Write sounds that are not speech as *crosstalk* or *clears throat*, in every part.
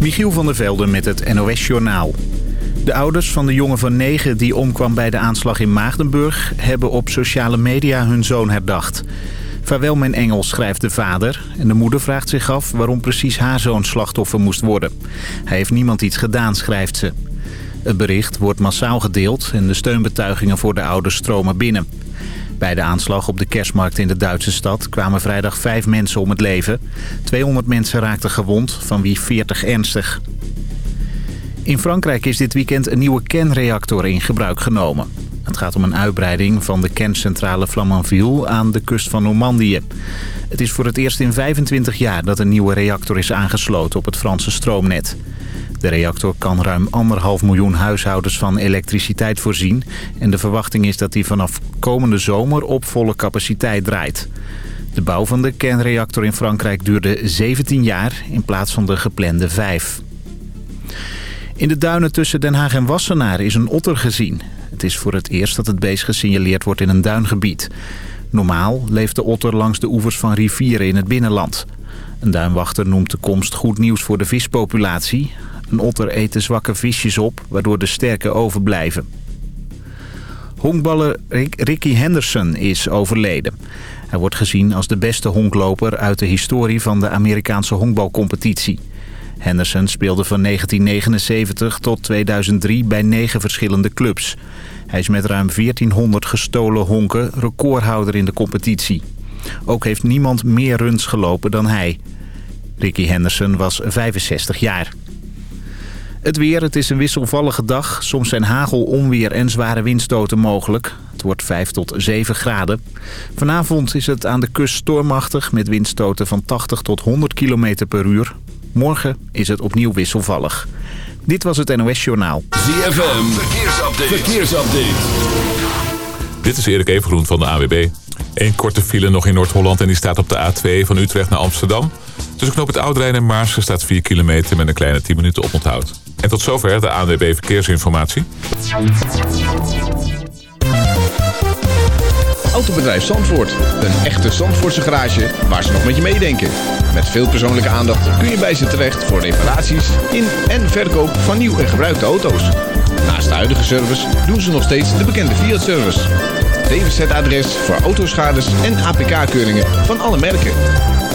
Michiel van der Velde met het NOS-journaal. De ouders van de jongen van negen die omkwam bij de aanslag in Maagdenburg... hebben op sociale media hun zoon herdacht. Vaarwel mijn engel, schrijft de vader. En de moeder vraagt zich af waarom precies haar zoon slachtoffer moest worden. Hij heeft niemand iets gedaan, schrijft ze. Het bericht wordt massaal gedeeld en de steunbetuigingen voor de ouders stromen binnen. Bij de aanslag op de kerstmarkt in de Duitse stad kwamen vrijdag vijf mensen om het leven. 200 mensen raakten gewond, van wie 40 ernstig. In Frankrijk is dit weekend een nieuwe kernreactor in gebruik genomen. Het gaat om een uitbreiding van de kerncentrale Flamanville aan de kust van Normandië. Het is voor het eerst in 25 jaar dat een nieuwe reactor is aangesloten op het Franse stroomnet. De reactor kan ruim anderhalf miljoen huishoudens van elektriciteit voorzien... en de verwachting is dat die vanaf komende zomer op volle capaciteit draait. De bouw van de kernreactor in Frankrijk duurde 17 jaar in plaats van de geplande 5. In de duinen tussen Den Haag en Wassenaar is een otter gezien. Het is voor het eerst dat het beest gesignaleerd wordt in een duingebied. Normaal leeft de otter langs de oevers van rivieren in het binnenland. Een duinwachter noemt de komst goed nieuws voor de vispopulatie. Een otter eet de zwakke visjes op, waardoor de sterke overblijven. Honkballer Ricky Henderson is overleden. Hij wordt gezien als de beste honkloper uit de historie van de Amerikaanse honkbalcompetitie. Henderson speelde van 1979 tot 2003 bij negen verschillende clubs. Hij is met ruim 1400 gestolen honken recordhouder in de competitie. Ook heeft niemand meer runs gelopen dan hij. Ricky Henderson was 65 jaar. Het weer, het is een wisselvallige dag. Soms zijn hagel, onweer en zware windstoten mogelijk. Het wordt 5 tot 7 graden. Vanavond is het aan de kust stormachtig met windstoten van 80 tot 100 km per uur. Morgen is het opnieuw wisselvallig. Dit was het NOS Journaal. ZFM, verkeersupdate. verkeersupdate. Dit is Erik Evengroen van de AWB. Eén korte file nog in Noord-Holland en die staat op de A2 van Utrecht naar Amsterdam. Tussen knoop het Oudrijn en Maarsen staat 4 kilometer met een kleine 10 minuten oponthoud. En tot zover de ANWB Verkeersinformatie. Autobedrijf Zandvoort. Een echte Zandvoortse garage waar ze nog met je meedenken. Met veel persoonlijke aandacht kun je bij ze terecht voor reparaties in en verkoop van nieuw en gebruikte auto's. Naast de huidige service doen ze nog steeds de bekende Fiat-service. DWZ-adres voor autoschades en APK-keuringen van alle merken.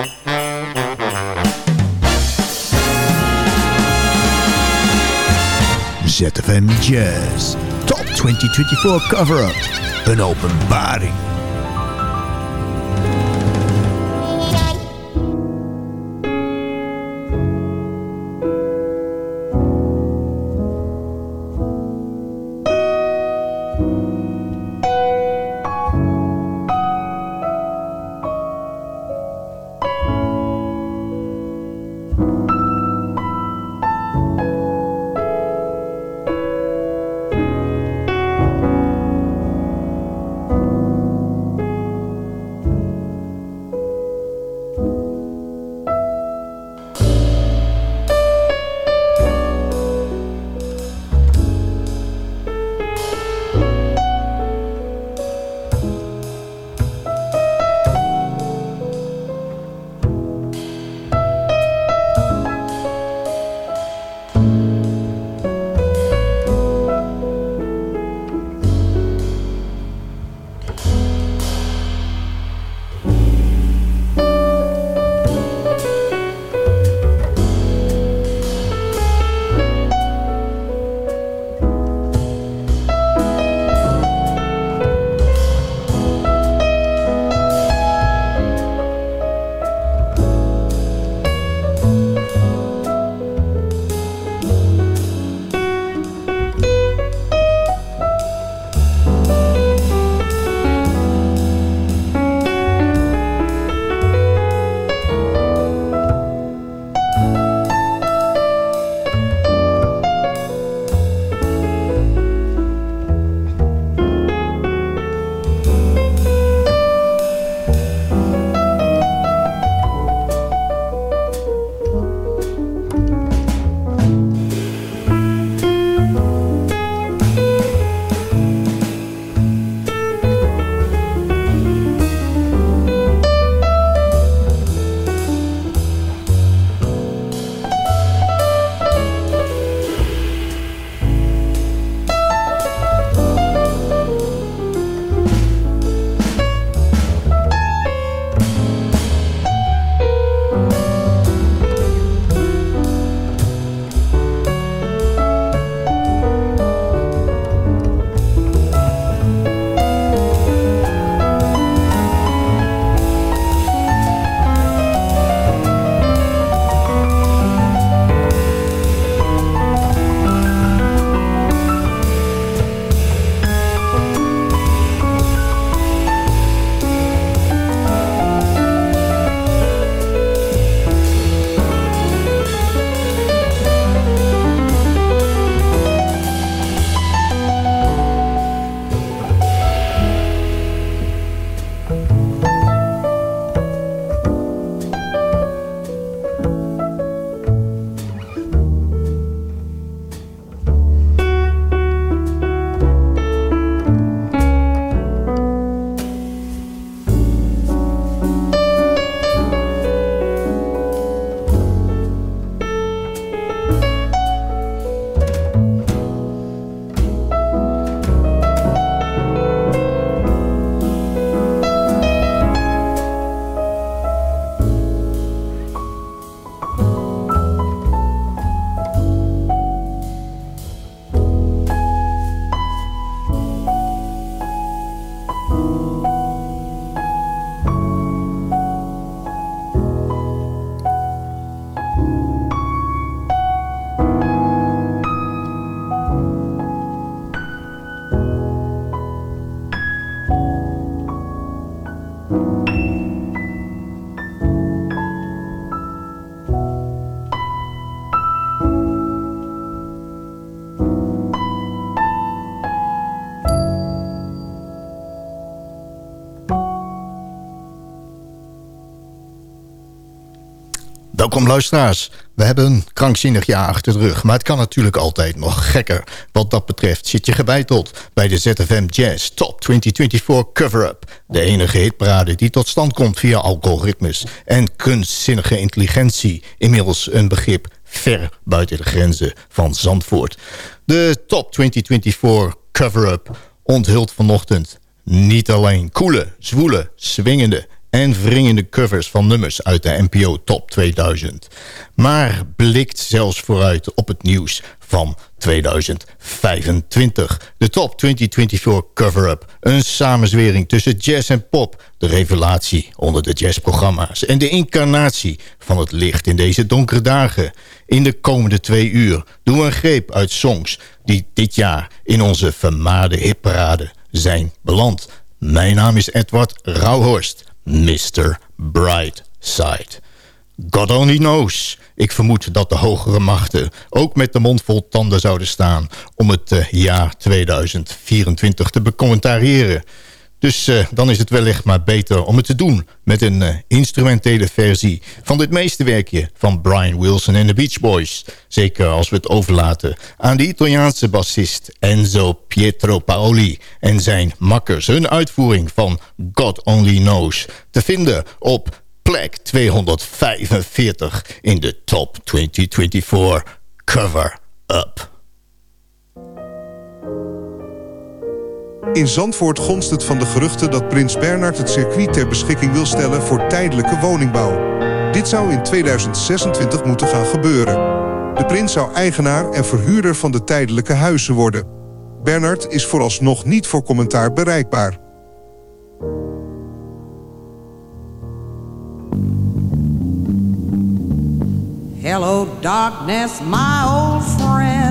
*laughs* ZFM Jazz Top 2024 cover-up. Een openbaring. Welkom luisteraars. We hebben een krankzinnig jaar achter de rug, maar het kan natuurlijk altijd nog gekker. Wat dat betreft zit je gebeiteld bij de ZFM Jazz Top 2024 Cover-Up. De enige hitparade die tot stand komt via algoritmes en kunstzinnige intelligentie. Inmiddels een begrip ver buiten de grenzen van Zandvoort. De Top 2024 Cover-Up onthult vanochtend niet alleen coole, zwoele, swingende en wringende covers van nummers uit de NPO Top 2000. Maar blikt zelfs vooruit op het nieuws van 2025. De Top 2024 Cover-Up. Een samenzwering tussen jazz en pop. De revelatie onder de jazzprogramma's. En de incarnatie van het licht in deze donkere dagen. In de komende twee uur doen we een greep uit songs... die dit jaar in onze vermaarde hitparade zijn beland. Mijn naam is Edward Rauhorst. Mr. Brightside. God only knows. Ik vermoed dat de hogere machten ook met de mond vol tanden zouden staan... om het uh, jaar 2024 te becommentariëren. Dus uh, dan is het wellicht maar beter om het te doen... met een uh, instrumentele versie van dit meesterwerkje van Brian Wilson en de Beach Boys. Zeker als we het overlaten aan de Italiaanse bassist Enzo Pietro Paoli... en zijn makkers hun uitvoering van God Only Knows... te vinden op plek 245 in de Top 2024 Cover In Zandvoort gonst het van de geruchten dat prins Bernard het circuit ter beschikking wil stellen voor tijdelijke woningbouw. Dit zou in 2026 moeten gaan gebeuren. De prins zou eigenaar en verhuurder van de tijdelijke huizen worden. Bernard is vooralsnog niet voor commentaar bereikbaar. Hello darkness, my old friend.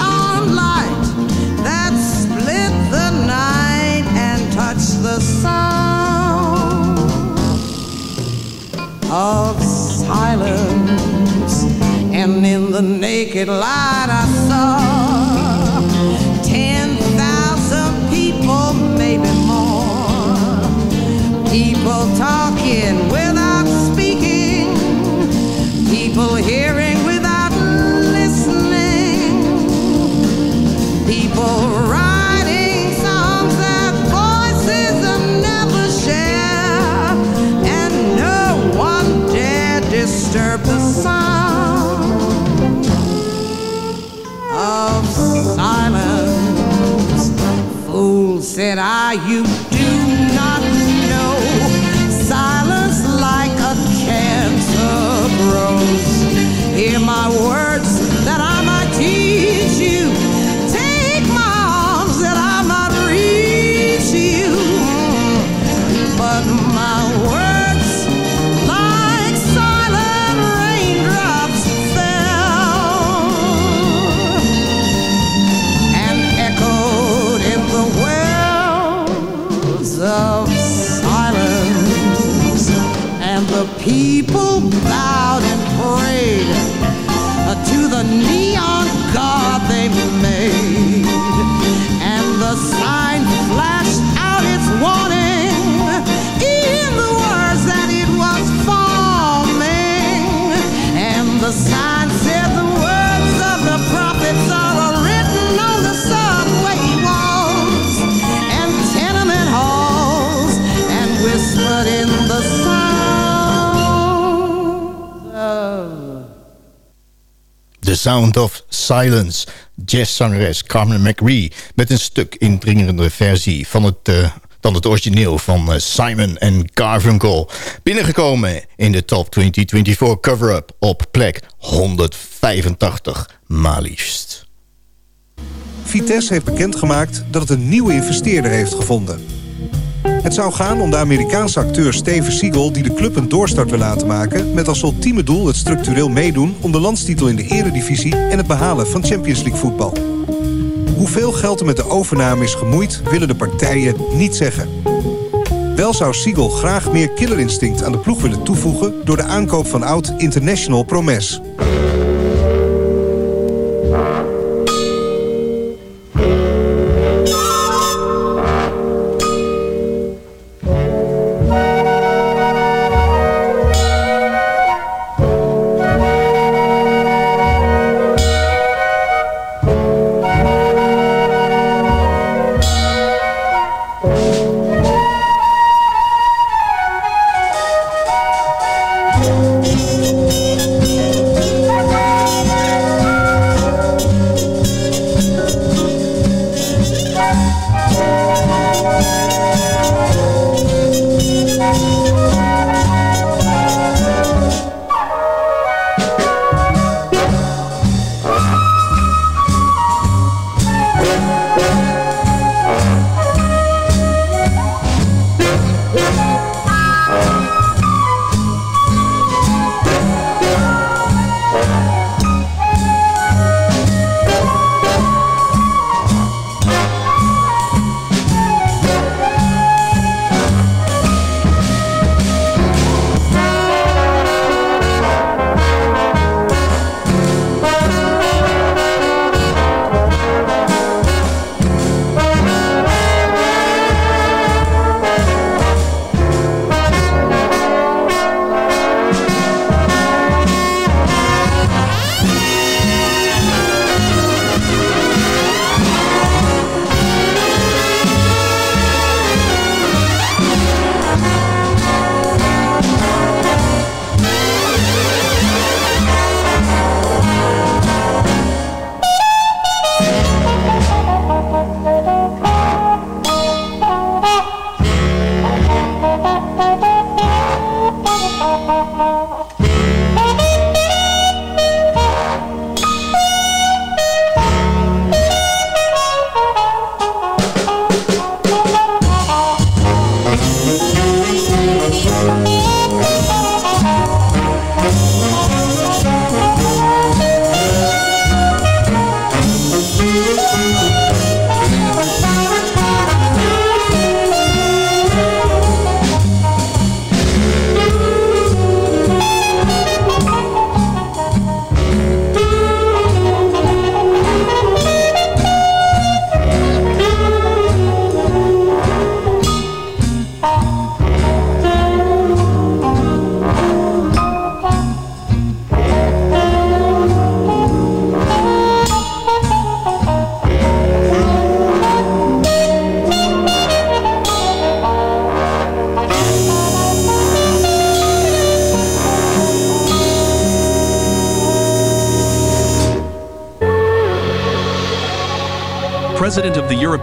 the sound of silence. And in the naked light, I saw 10,000 people, maybe more. People talking without speaking, people hearing without listening, people writing you Sound of Silence. Jazzzangeres Carmen McRae met een stuk indringerende versie van het... Uh, dan het origineel van uh, Simon en Garfunkel. Binnengekomen in de Top 2024 cover-up op plek 185, maar liefst. Vitesse heeft bekendgemaakt dat het een nieuwe investeerder heeft gevonden. Het zou gaan om de Amerikaanse acteur Steven Siegel... die de club een doorstart wil laten maken... met als ultieme doel het structureel meedoen... om de landstitel in de eredivisie en het behalen van Champions League voetbal. Hoeveel geld er met de overname is gemoeid... willen de partijen niet zeggen. Wel zou Siegel graag meer killerinstinct aan de ploeg willen toevoegen... door de aankoop van oud International Promes.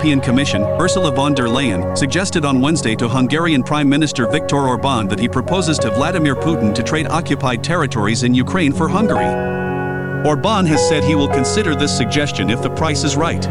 European Commission, Ursula von der Leyen, suggested on Wednesday to Hungarian Prime Minister Viktor Orban that he proposes to Vladimir Putin to trade occupied territories in Ukraine for Hungary. Orban has said he will consider this suggestion if the price is right.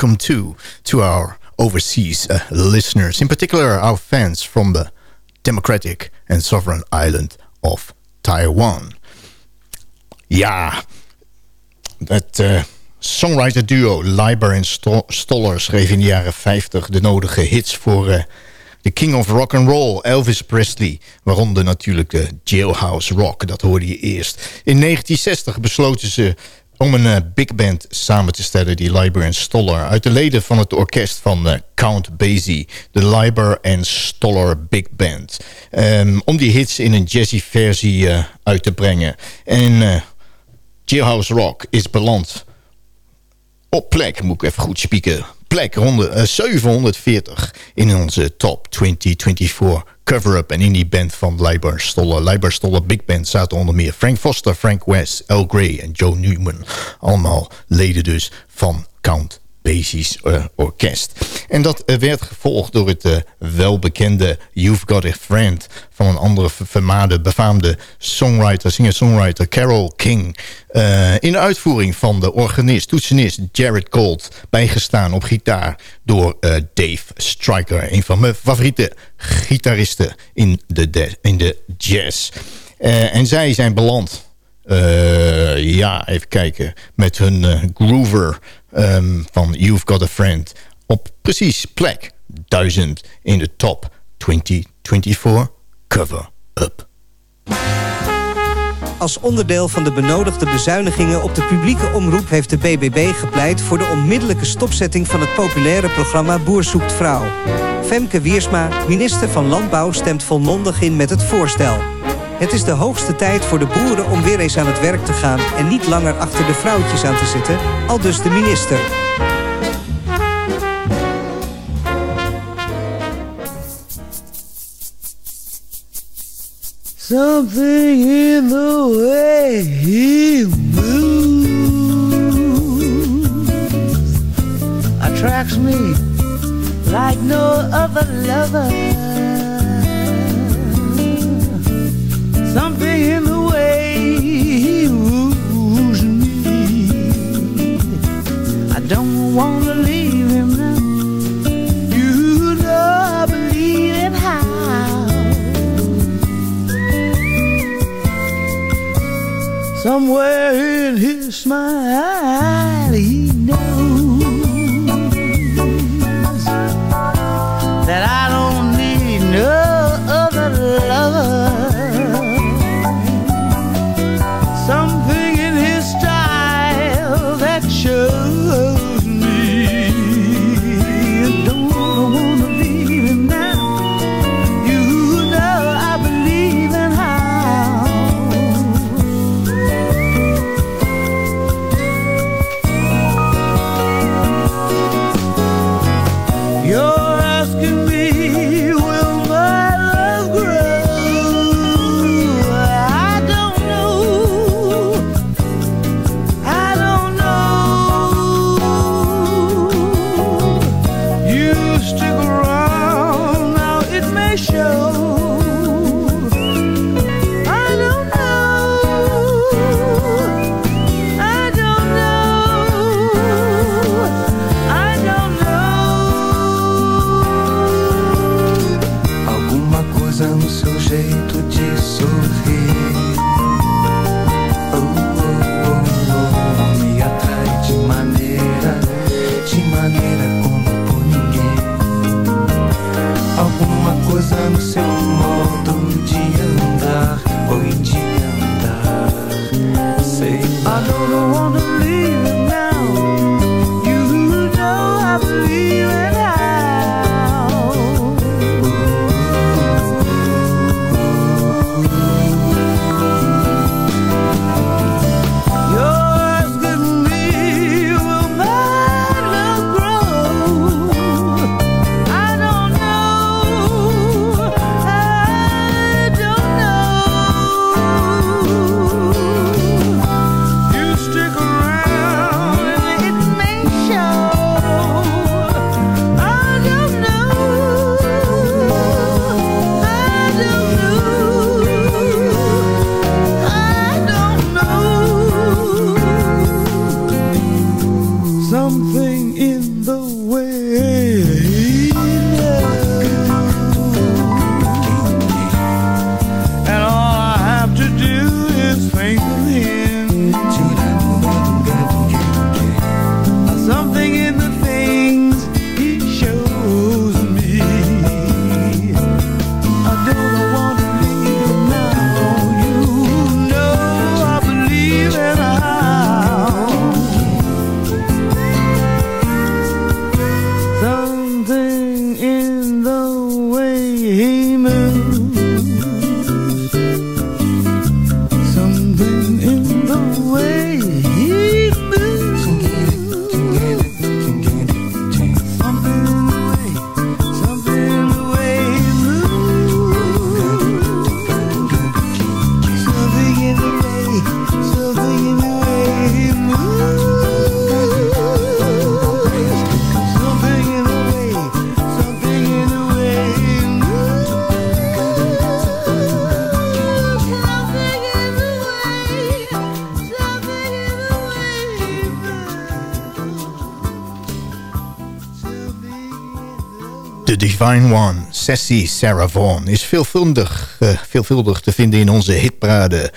Welcome to, to our overseas uh, listeners, in particular our fans from the democratic and sovereign island of Taiwan. Ja, dat uh, songwriter duo Leiber en Stoller schreef in de jaren 50 de nodige hits voor uh, de king of rock and roll, Elvis Presley. Waaronder natuurlijk de Jailhouse Rock, dat hoorde je eerst. In 1960 besloten ze om een uh, big band samen te stellen, die Leiber en Stoller... uit de leden van het orkest van uh, Count Basie, de Leiber en Stoller Big Band. Um, om die hits in een jazzy versie uh, uit te brengen. En Jailhouse Rock is beland op plek, moet ik even goed spieken... plek ronde, 740 in onze top 2024 cover-up. En in die band van Leiber Stoller. Leiber Stoller Big Band zaten onder meer Frank Foster, Frank West, Al Gray en Joe Newman. Allemaal leden dus van Count Basie's uh, orkest. En dat uh, werd gevolgd door het uh, welbekende You've Got a Friend... van een andere vermaarde, befaamde songwriter, singer-songwriter Carol King... in uitvoering van de organist, toetsenist Jared Gold... bijgestaan op gitaar door Dave Stryker... een van mijn favoriete gitaristen in de, in de jazz. en zij zijn beland... ja, even kijken. Met hun groover um, van You've Got a Friend... op precies plek 1000 in de top 2024 cover-up. Als onderdeel van de benodigde bezuinigingen op de publieke omroep... heeft de BBB gepleit voor de onmiddellijke stopzetting... van het populaire programma Boer zoekt vrouw. Femke Wiersma, minister van Landbouw, stemt volmondig in met het voorstel. Het is de hoogste tijd voor de boeren om weer eens aan het werk te gaan... en niet langer achter de vrouwtjes aan te zitten, al dus de minister. Something in the way he moves Attracts me like no other lover The Divine One, Sassy Sarah Vaughan, is veelvuldig, eh, veelvuldig te vinden in onze hitparade.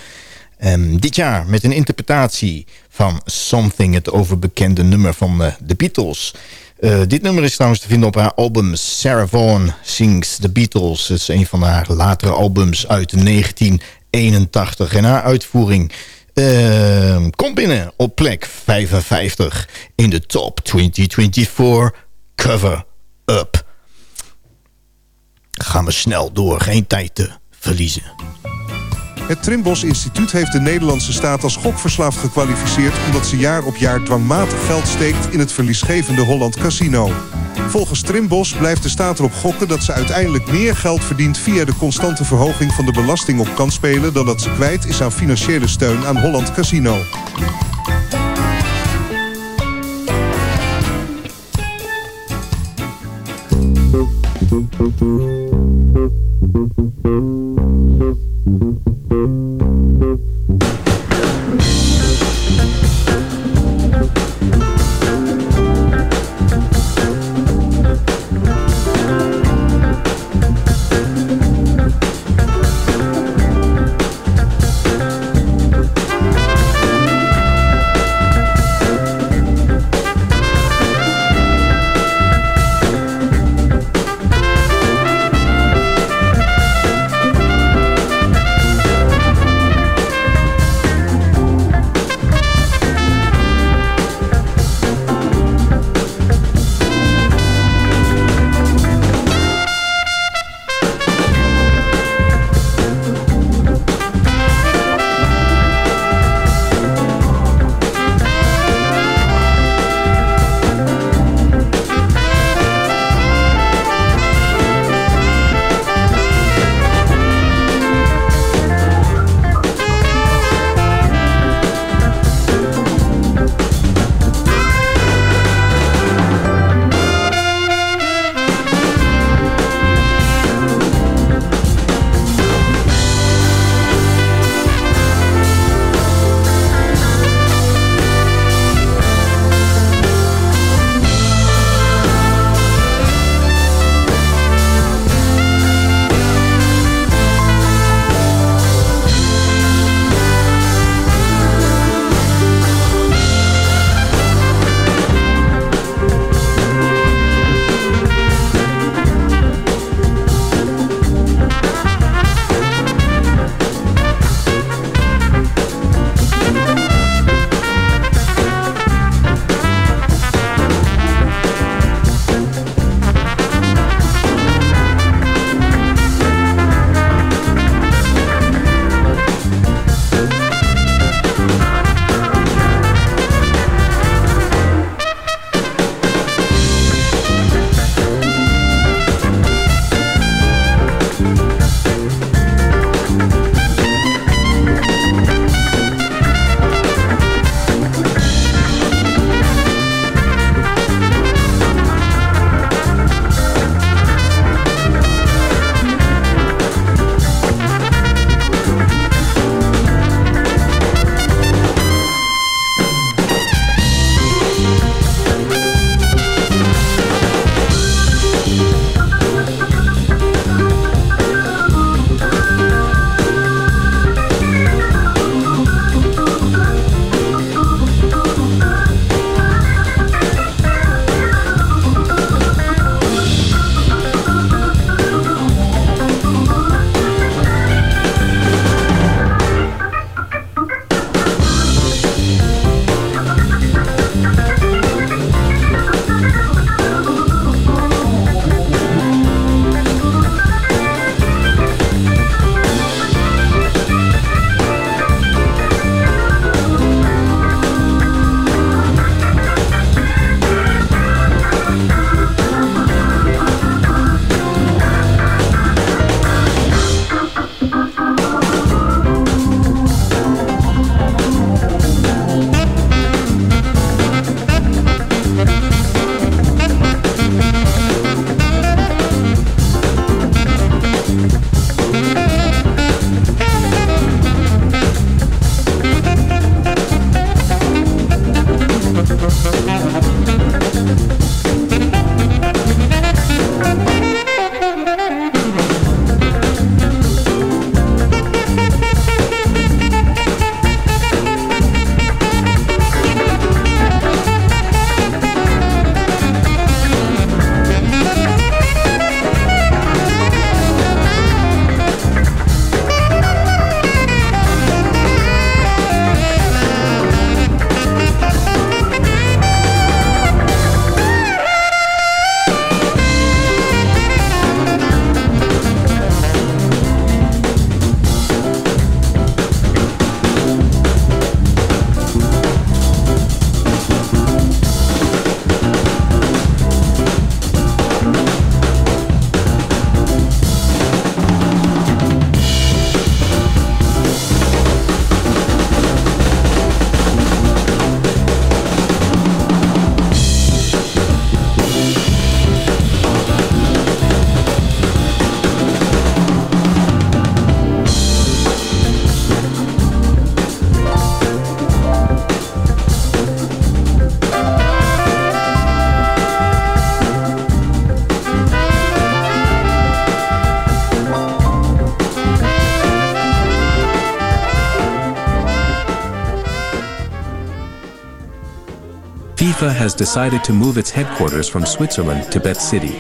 Ehm, dit jaar met een interpretatie van Something, het overbekende nummer van eh, de Beatles. Eh, dit nummer is trouwens te vinden op haar album Sarah Vaughan Sings The Beatles. Het is een van haar latere albums uit 1981. En haar uitvoering ehm, komt binnen op plek 55 in de top 2024 Cover Up. Gaan we snel door, geen tijd te verliezen. Het Trimbos Instituut heeft de Nederlandse staat als gokverslaafd gekwalificeerd... omdat ze jaar op jaar dwangmatig geld steekt in het verliesgevende Holland Casino. Volgens Trimbos blijft de staat erop gokken dat ze uiteindelijk meer geld verdient... via de constante verhoging van de belasting op kansspelen... dan dat ze kwijt is aan financiële steun aan Holland Casino. Thank has decided to move its headquarters from Switzerland to Bet City.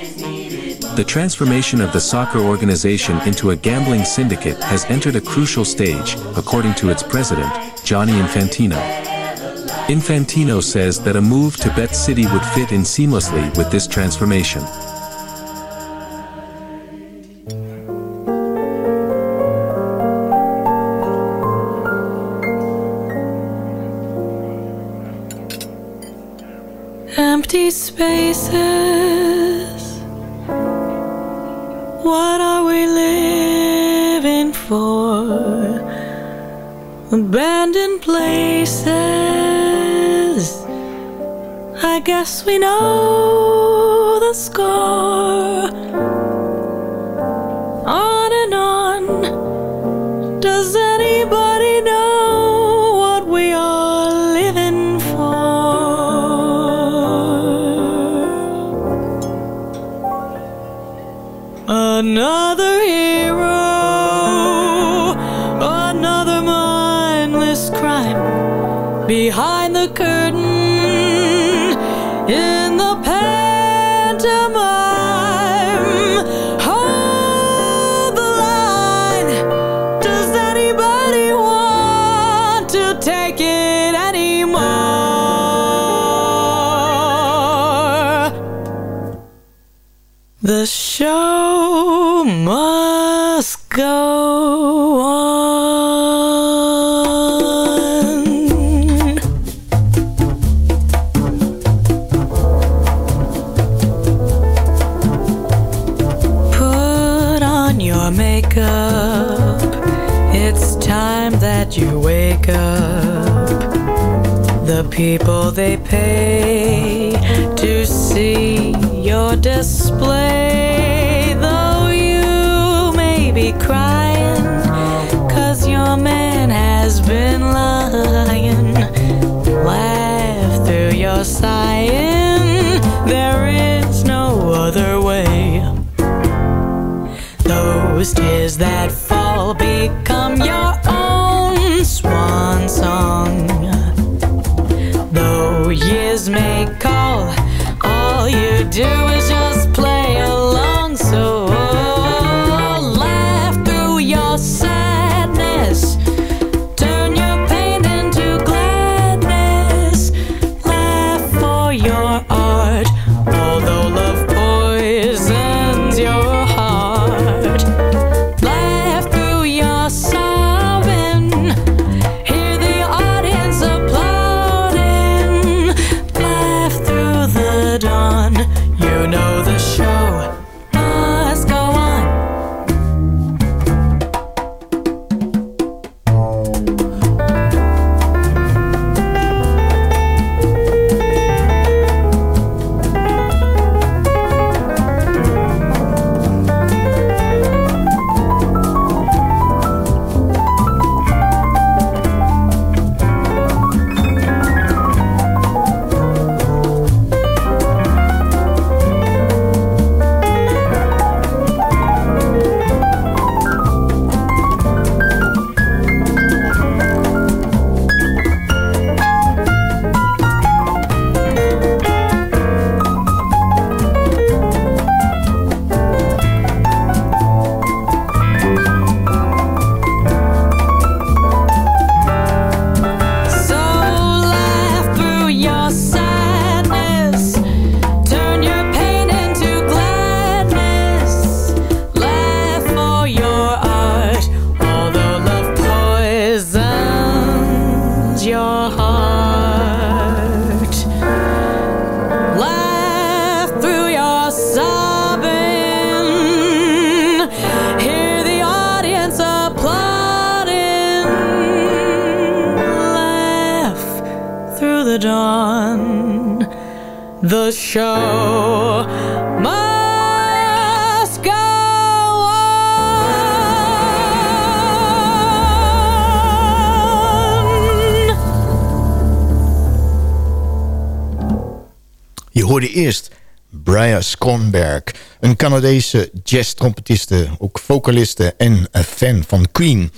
The transformation of the soccer organization into a gambling syndicate has entered a crucial stage, according to its president, Johnny Infantino. Infantino says that a move to Bet City would fit in seamlessly with this transformation. On. People they pay to see your display. Though you may be crying, cause your man has been lying. Laugh through your sighing. There is no other way. Those tears that Je hoorde eerst Brian Skonberg, een Canadese jazz-trompetiste, ook vocaliste en een fan van Queen,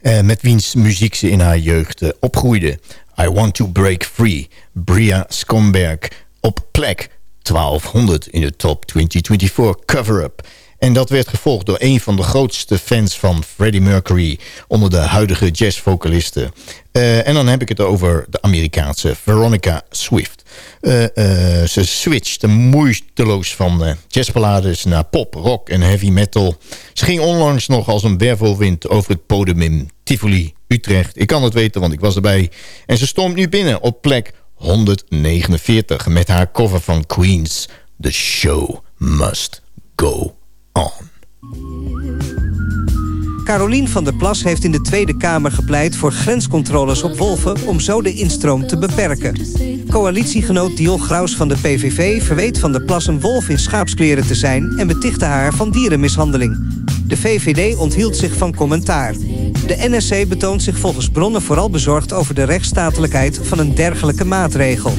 eh, met wiens muziek ze in haar jeugd eh, opgroeide. I Want to Break Free, Bria Scomberg op plek 1200 in de top 2024 cover-up. En dat werd gevolgd door een van de grootste fans van Freddie Mercury... onder de huidige jazzvocalisten. Uh, en dan heb ik het over de Amerikaanse Veronica Swift. Uh, uh, ze switchte moeiteloos van jazzballades naar pop, rock en heavy metal. Ze ging onlangs nog als een wervelwind over het podium in Tivoli, Utrecht. Ik kan het weten, want ik was erbij. En ze stond nu binnen op plek 149 met haar cover van Queens. The show must go on. Carolien van der Plas heeft in de Tweede Kamer gepleit voor grenscontroles op wolven om zo de instroom te beperken. Coalitiegenoot Dion Graus van de PVV verweet van der Plas een wolf in schaapskleren te zijn en betichtte haar van dierenmishandeling. De VVD onthield zich van commentaar. De NSC betoont zich volgens bronnen vooral bezorgd over de rechtsstatelijkheid van een dergelijke maatregel.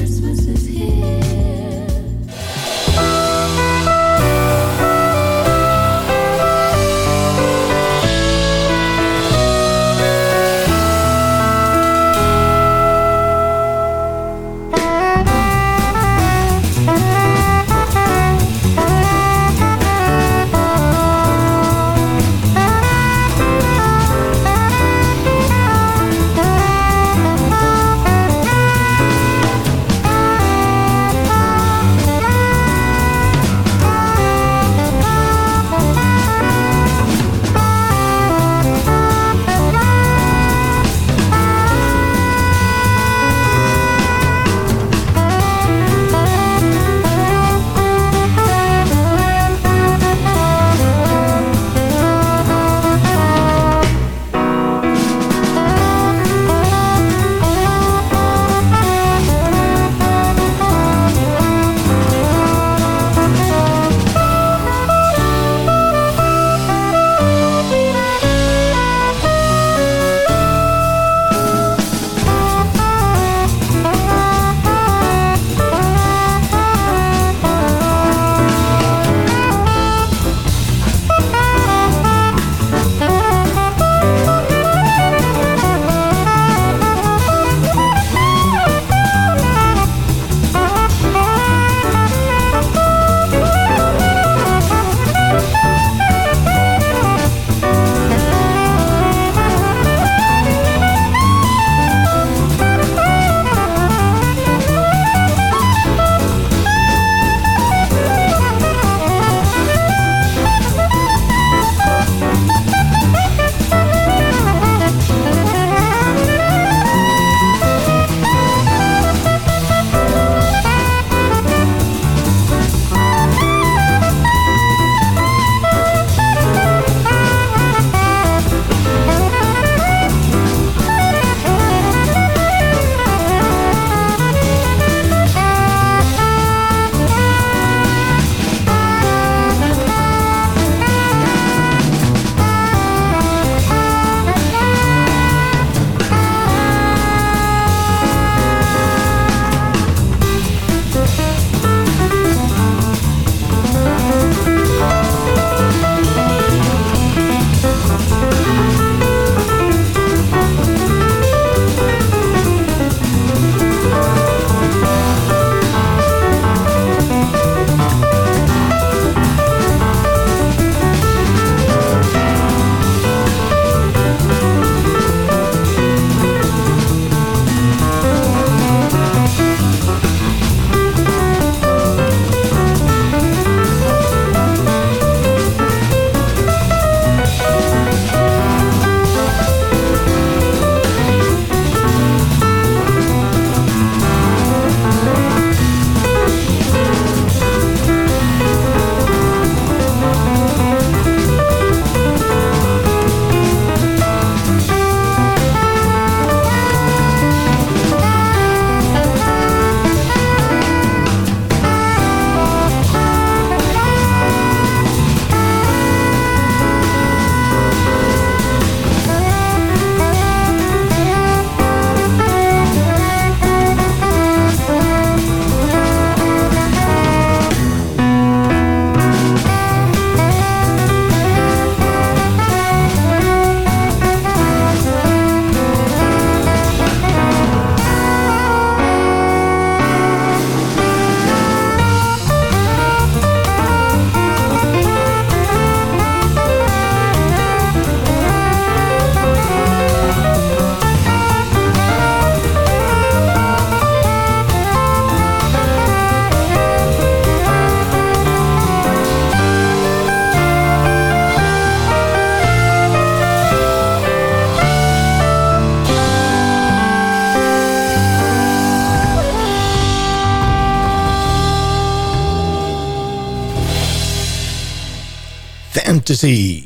Fantasy.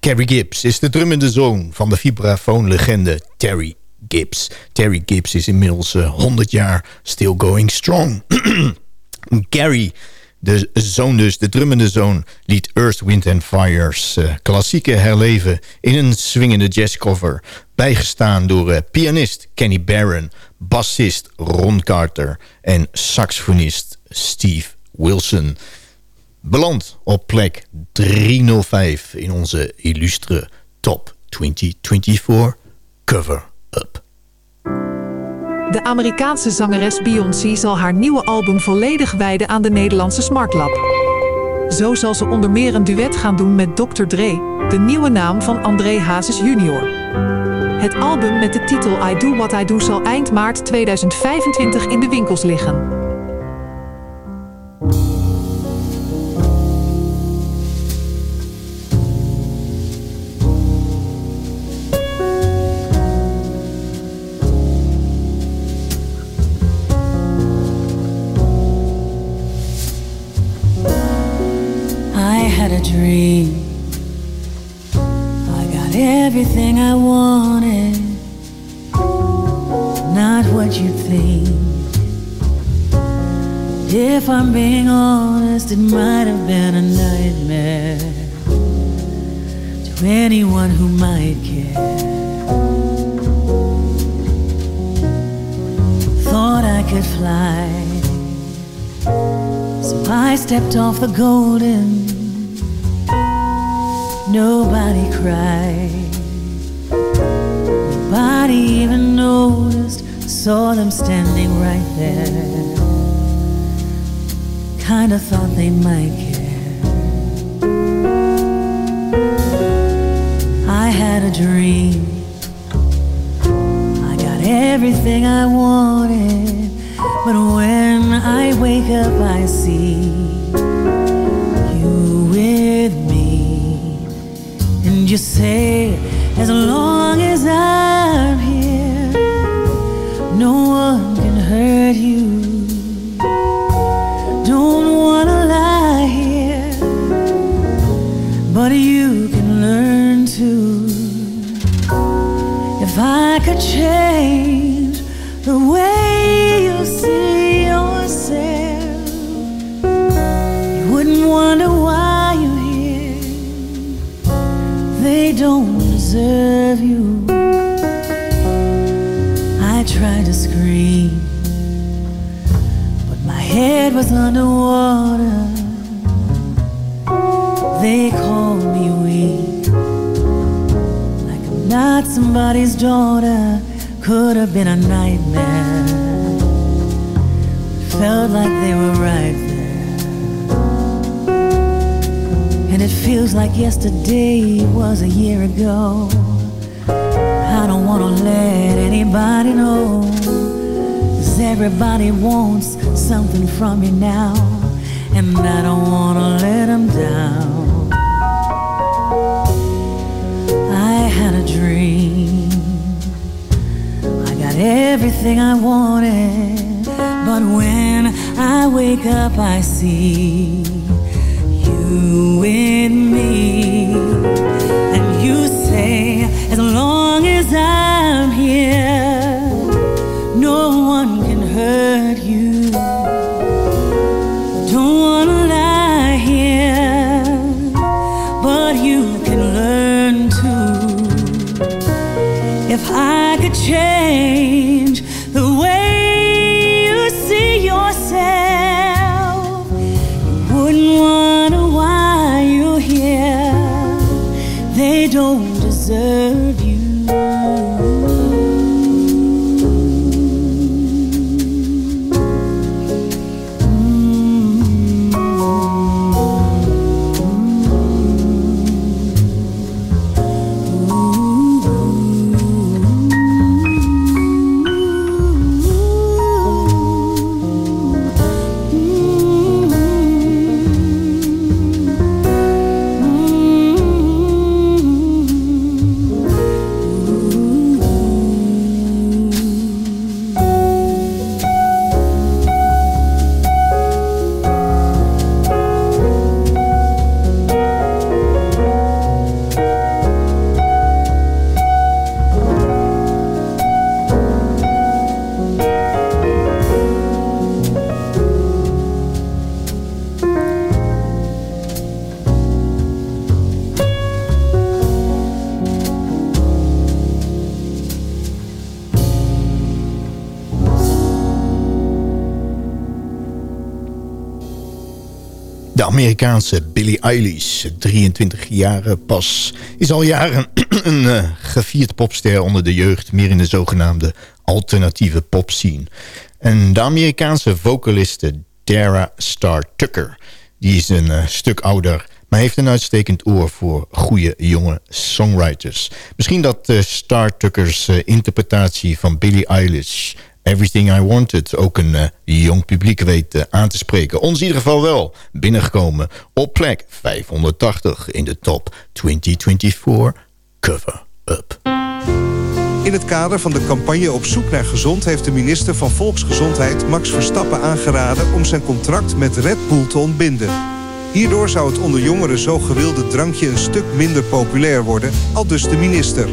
Carrie Gibbs is de drummende zoon van de vibrafoonlegende Terry Gibbs. Terry Gibbs is inmiddels eh, 100 jaar still going strong. *clears throat* Gary, de zoon dus, de drummende zoon... liet Earth, Wind and Fire's eh, klassieke herleven... in een swingende jazzcover. Bijgestaan door eh, pianist Kenny Barron... bassist Ron Carter... en saxofonist Steve Wilson. Beland op plek 305 in onze illustre Top 2024 Cover-Up. De Amerikaanse zangeres Beyoncé zal haar nieuwe album volledig wijden aan de Nederlandse Smartlab. Zo zal ze onder meer een duet gaan doen met Dr. Dre, de nieuwe naam van André Hazes Jr. Het album met de titel I Do What I Do zal eind maart 2025 in de winkels liggen. Everything I wanted, not what you think. If I'm being honest, it might have been a nightmare to anyone who might care. Thought I could fly. So I stepped off the golden. Nobody cried. Nobody even noticed. Saw them standing right there. Kinda thought they might care. I had a dream. I got everything I wanted. But when I wake up, I see you with me. And you say, as long been a nightmare. Felt like they were right there. And it feels like yesterday was a year ago. I don't wanna let anybody know. Cause everybody wants something from me now. Everything I wanted. But when I wake up, I see De Amerikaanse Billie Eilish, 23 jaar pas, is al jaren *clears throat* een uh, gevierd popster onder de jeugd... meer in de zogenaamde alternatieve popscene. En de Amerikaanse vocaliste Dara Star Tucker... die is een uh, stuk ouder, maar heeft een uitstekend oor... voor goede jonge songwriters. Misschien dat uh, Star Tuckers interpretatie van Billie Eilish... Everything I Wanted ook een uh, jong publiek weet uh, aan te spreken. Ons in ieder geval wel binnengekomen op plek 580 in de top 2024 Cover Up. In het kader van de campagne Op zoek naar gezond... heeft de minister van Volksgezondheid Max Verstappen aangeraden... om zijn contract met Red Bull te ontbinden. Hierdoor zou het onder jongeren zo gewilde drankje een stuk minder populair worden... al dus de minister.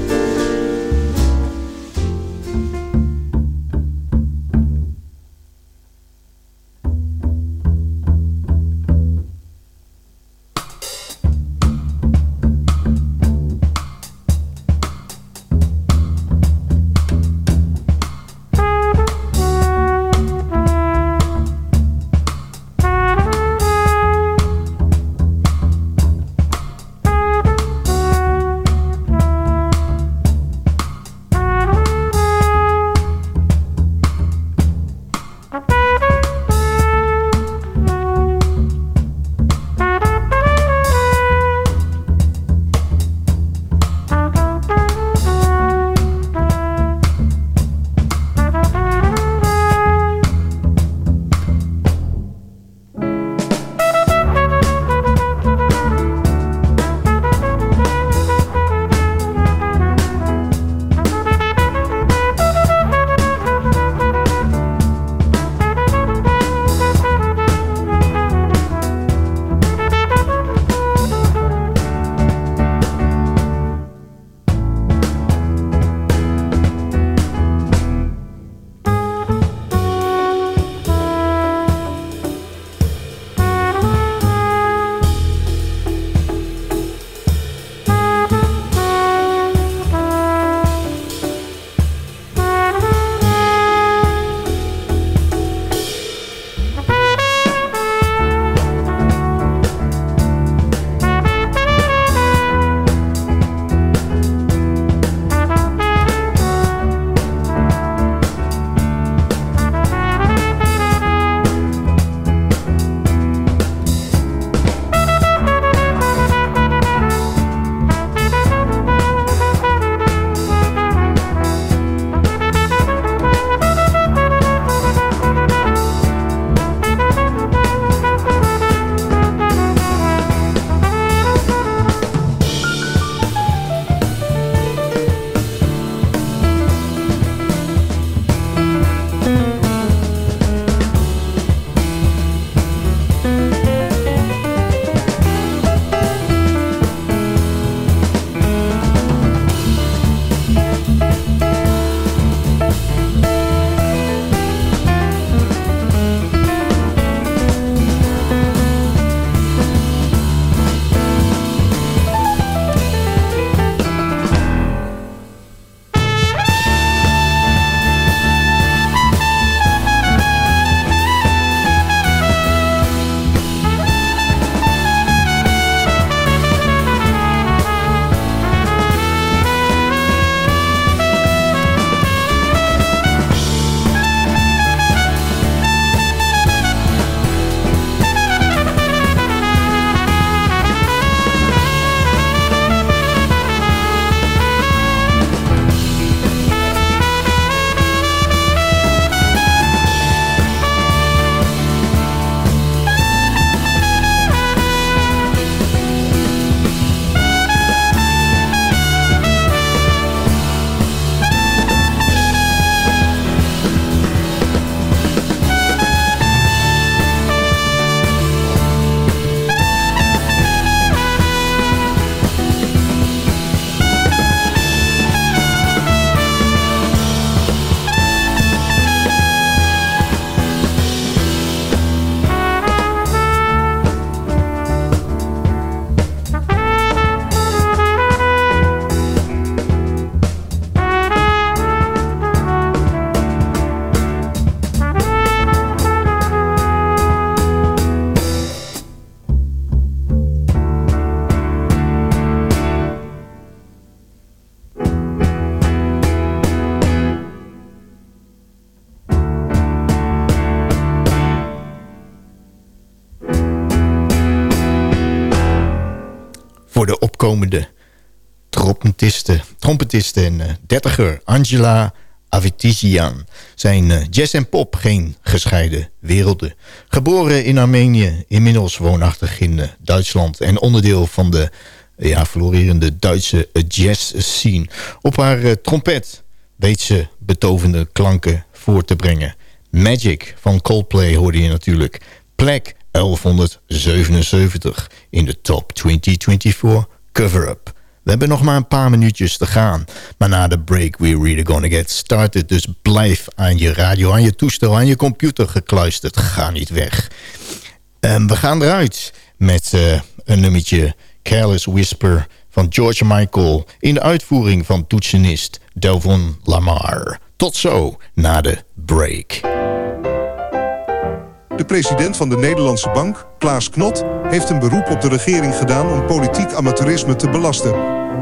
Trompetiste, en uh, dertiger Angela Avitizian. Zijn uh, jazz en pop geen gescheiden werelden. Geboren in Armenië, inmiddels woonachtig in uh, Duitsland... en onderdeel van de ja, florerende Duitse jazz scene. Op haar trompet weet ze betovende klanken voor te brengen. Magic van Coldplay hoorde je natuurlijk. Plek 1177 in de top 2024 cover-up. We hebben nog maar een paar minuutjes te gaan. Maar na de break we really gonna get started. Dus blijf aan je radio, aan je toestel, aan je computer gekluisterd. Ga niet weg. En we gaan eruit met uh, een nummertje Careless Whisper van George Michael... in de uitvoering van toetsenist Delvon Lamar. Tot zo, na de break. De president van de Nederlandse Bank, Klaas Knot, heeft een beroep op de regering gedaan om politiek amateurisme te belasten.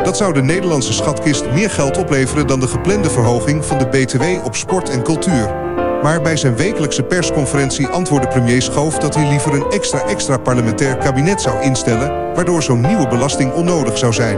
Dat zou de Nederlandse schatkist meer geld opleveren dan de geplande verhoging van de BTW op sport en cultuur. Maar bij zijn wekelijkse persconferentie antwoordde premier Schoof dat hij liever een extra extra parlementair kabinet zou instellen, waardoor zo'n nieuwe belasting onnodig zou zijn.